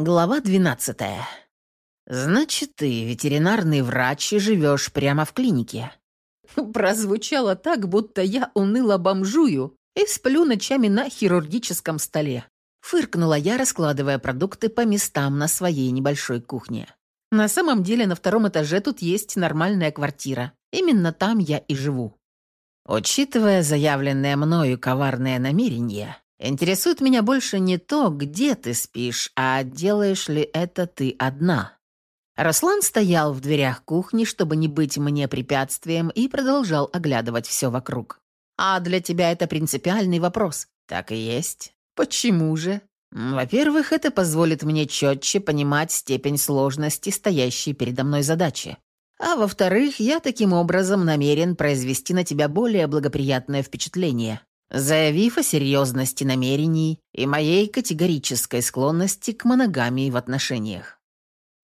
Глава 12. «Значит, ты ветеринарный врач и живешь прямо в клинике?» Прозвучало так, будто я уныло бомжую и сплю ночами на хирургическом столе. Фыркнула я, раскладывая продукты по местам на своей небольшой кухне. На самом деле на втором этаже тут есть нормальная квартира. Именно там я и живу. Учитывая заявленное мною коварное намерение, Интересует меня больше не то, где ты спишь, а делаешь ли это ты одна. Руслан стоял в дверях кухни, чтобы не быть мне препятствием, и продолжал оглядывать все вокруг. «А для тебя это принципиальный вопрос?» «Так и есть. Почему же?» «Во-первых, это позволит мне четче понимать степень сложности стоящей передо мной задачи. А во-вторых, я таким образом намерен произвести на тебя более благоприятное впечатление заявив о серьезности намерений и моей категорической склонности к моногамии в отношениях.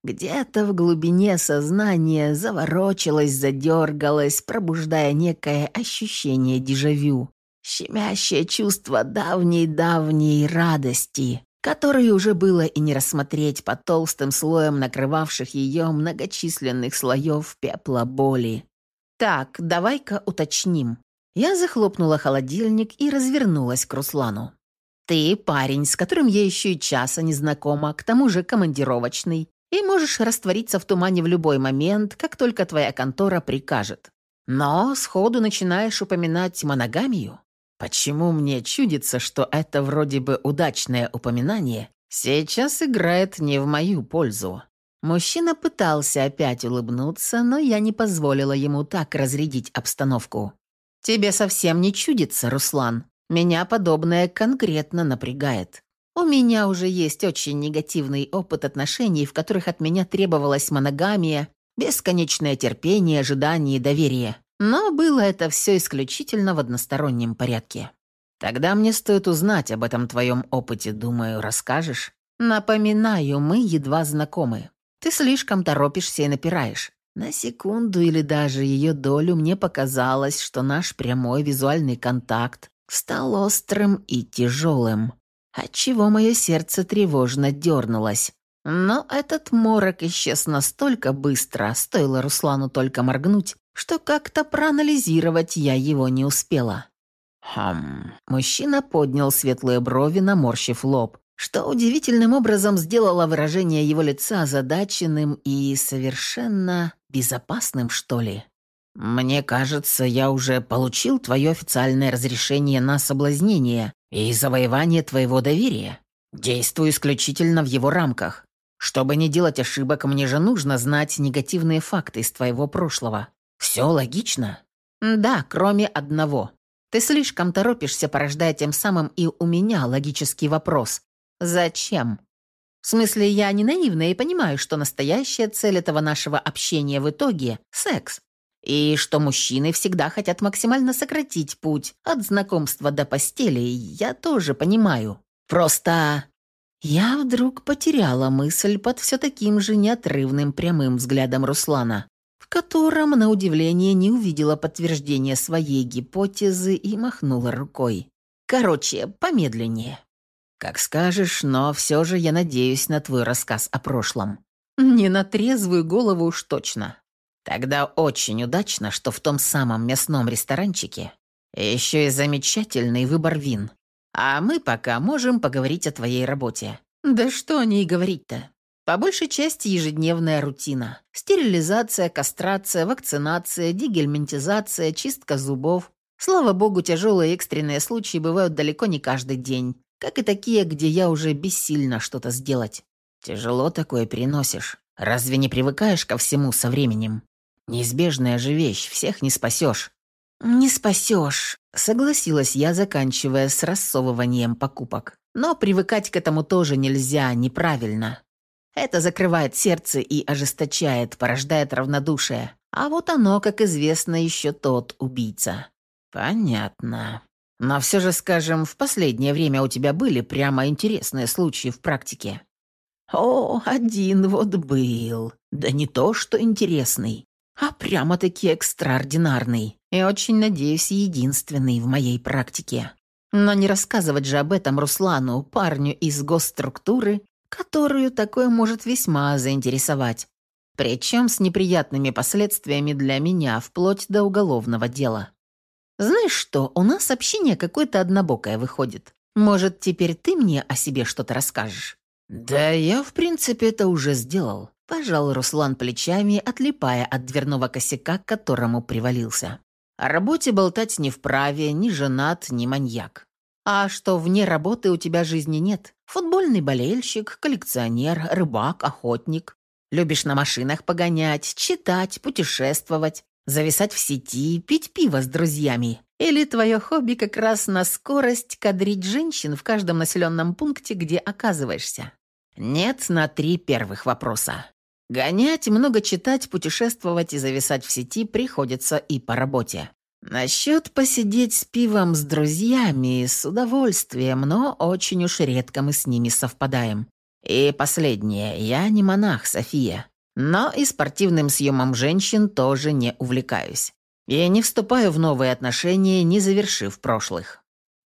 Где-то в глубине сознания заворочилось, задергалось, пробуждая некое ощущение дежавю, щемящее чувство давней-давней радости, которое уже было и не рассмотреть под толстым слоем накрывавших ее многочисленных слоев пепла боли. «Так, давай-ка уточним», я захлопнула холодильник и развернулась к Руслану. «Ты парень, с которым я еще и часа не знакома, к тому же командировочный, и можешь раствориться в тумане в любой момент, как только твоя контора прикажет. Но сходу начинаешь упоминать моногамию. Почему мне чудится, что это вроде бы удачное упоминание сейчас играет не в мою пользу?» Мужчина пытался опять улыбнуться, но я не позволила ему так разрядить обстановку. «Тебе совсем не чудится, Руслан. Меня подобное конкретно напрягает. У меня уже есть очень негативный опыт отношений, в которых от меня требовалась моногамия, бесконечное терпение, ожидание и доверие. Но было это все исключительно в одностороннем порядке. Тогда мне стоит узнать об этом твоем опыте, думаю, расскажешь? Напоминаю, мы едва знакомы. Ты слишком торопишься и напираешь. На секунду или даже ее долю мне показалось, что наш прямой визуальный контакт стал острым и тяжелым, отчего мое сердце тревожно дернулось. Но этот морок исчез настолько быстро, стоило Руслану только моргнуть, что как-то проанализировать я его не успела. Хм. Мужчина поднял светлые брови, наморщив лоб что удивительным образом сделало выражение его лица озадаченным и совершенно безопасным, что ли. «Мне кажется, я уже получил твое официальное разрешение на соблазнение и завоевание твоего доверия. Действую исключительно в его рамках. Чтобы не делать ошибок, мне же нужно знать негативные факты из твоего прошлого. Все логично?» «Да, кроме одного. Ты слишком торопишься, порождая тем самым и у меня логический вопрос. Зачем? В смысле, я не наивная и понимаю, что настоящая цель этого нашего общения в итоге – секс. И что мужчины всегда хотят максимально сократить путь от знакомства до постели, я тоже понимаю. Просто я вдруг потеряла мысль под все таким же неотрывным прямым взглядом Руслана, в котором, на удивление, не увидела подтверждения своей гипотезы и махнула рукой. Короче, помедленнее. «Как скажешь, но все же я надеюсь на твой рассказ о прошлом». «Не на трезвую голову уж точно». «Тогда очень удачно, что в том самом мясном ресторанчике еще и замечательный выбор вин. А мы пока можем поговорить о твоей работе». «Да что о ней говорить-то?» По большей части ежедневная рутина. Стерилизация, кастрация, вакцинация, дигельминтизация, чистка зубов. Слава богу, тяжелые экстренные случаи бывают далеко не каждый день как и такие, где я уже бессильно что-то сделать. Тяжело такое переносишь. Разве не привыкаешь ко всему со временем? Неизбежная же вещь, всех не спасешь. Не спасешь, согласилась я, заканчивая с рассовыванием покупок. Но привыкать к этому тоже нельзя, неправильно. Это закрывает сердце и ожесточает, порождает равнодушие. А вот оно, как известно, еще тот убийца. Понятно. Но все же, скажем, в последнее время у тебя были прямо интересные случаи в практике. О, один вот был. Да не то, что интересный, а прямо-таки экстраординарный. И очень, надеюсь, единственный в моей практике. Но не рассказывать же об этом Руслану, парню из госструктуры, которую такое может весьма заинтересовать. Причем с неприятными последствиями для меня, вплоть до уголовного дела. Знаешь что, у нас общение какое-то однобокое выходит. Может, теперь ты мне о себе что-то расскажешь? Да я, в принципе, это уже сделал. Пожал Руслан плечами, отлипая от дверного косяка, к которому привалился. О работе болтать не вправе, ни женат, ни маньяк. А что вне работы у тебя жизни нет? Футбольный болельщик, коллекционер, рыбак, охотник. Любишь на машинах погонять, читать, путешествовать, зависать в сети, пить пиво с друзьями. Или твое хобби как раз на скорость кадрить женщин в каждом населенном пункте, где оказываешься? Нет на три первых вопроса. Гонять, много читать, путешествовать и зависать в сети приходится и по работе. Насчет посидеть с пивом с друзьями с удовольствием, но очень уж редко мы с ними совпадаем. И последнее, я не монах, София, но и спортивным съемом женщин тоже не увлекаюсь. Я не вступаю в новые отношения, не завершив прошлых.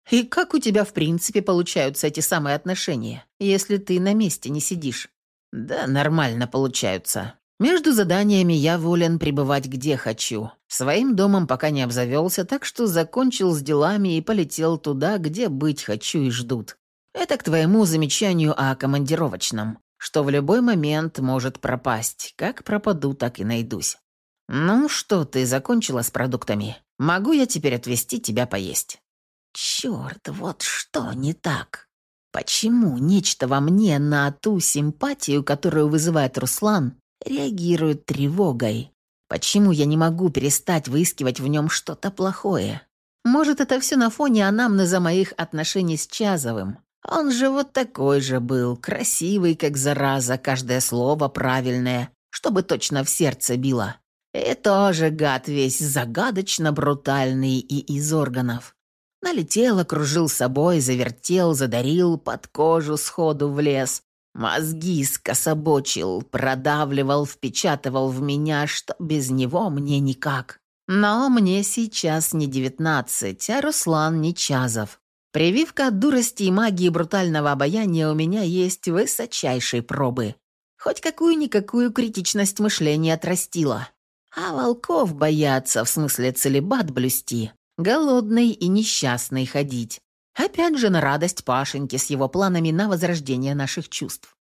И как у тебя в принципе получаются эти самые отношения, если ты на месте не сидишь? Да, нормально получаются. Между заданиями я волен пребывать где хочу. Своим домом пока не обзавелся, так что закончил с делами и полетел туда, где быть хочу и ждут. Это к твоему замечанию о командировочном, что в любой момент может пропасть. Как пропаду, так и найдусь. Ну что, ты закончила с продуктами? Могу я теперь отвезти тебя поесть? Черт, вот что не так. Почему нечто во мне на ту симпатию, которую вызывает Руслан, реагирует тревогой. Почему я не могу перестать выискивать в нем что-то плохое? Может, это все на фоне анамнеза моих отношений с Чазовым. Он же вот такой же был, красивый, как зараза, каждое слово правильное, чтобы точно в сердце било. И тоже гад весь загадочно брутальный и из органов. Налетел, окружил собой, завертел, задарил, под кожу сходу влез, Мозги скособочил, продавливал, впечатывал в меня, что без него мне никак. Но мне сейчас не девятнадцать, а Руслан не Чазов. Прививка от дурости и магии брутального обаяния у меня есть высочайшей пробы. Хоть какую-никакую критичность мышления отрастила. А волков боятся, в смысле целебат блюсти, голодный и несчастный ходить. Опять же на радость Пашеньки с его планами на возрождение наших чувств.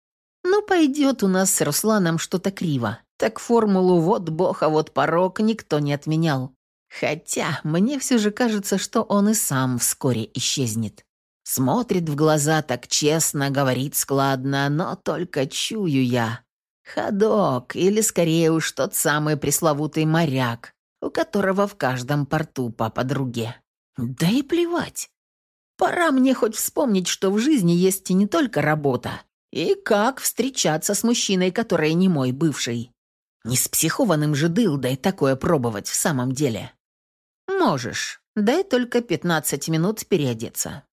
Ну, пойдет у нас с Русланом что-то криво. Так формулу «вот бог, а вот порог» никто не отменял. Хотя мне все же кажется, что он и сам вскоре исчезнет. Смотрит в глаза так честно, говорит складно, но только чую я. Ходок, или скорее уж тот самый пресловутый моряк, у которого в каждом порту по подруге. Да и плевать. Пора мне хоть вспомнить, что в жизни есть и не только работа, и как встречаться с мужчиной, который не мой бывший. Не с психованным же дылдой такое пробовать в самом деле. Можешь, дай только 15 минут переодеться.